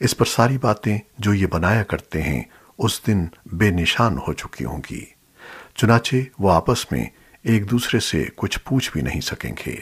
اس پر ساری باتیں جو یہ بنایا کرتے ہیں، اس دن بے نشان ہو چکی ہوں گی۔ چنانچہ وہ آپس میں ایک دوسرے سے کچھ پوچھ بھی نہیں سکیں گے۔